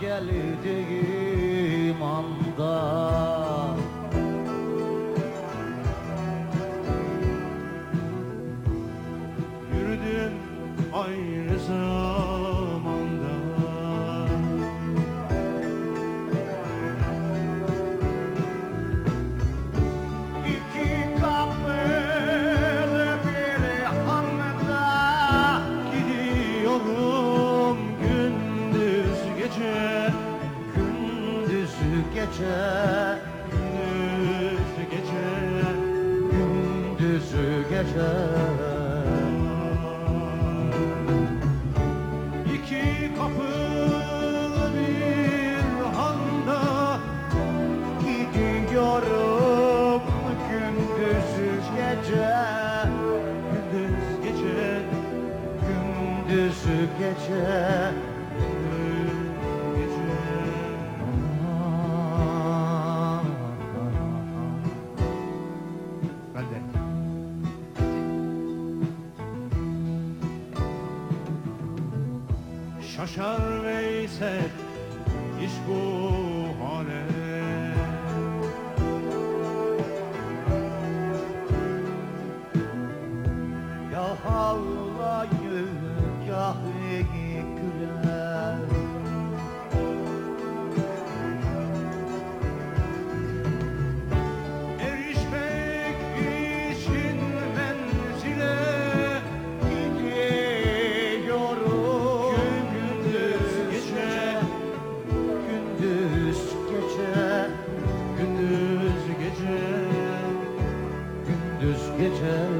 geldiğim anda. Yürüdüm aynı zamanda gece Gündüz gece Gündüz gece. İki kapılı bir handa Gidiyorum gündüz gece Gündüz gece Gündüz gece Şaşar Veysel iş bu Gündüz gece Gündüz gece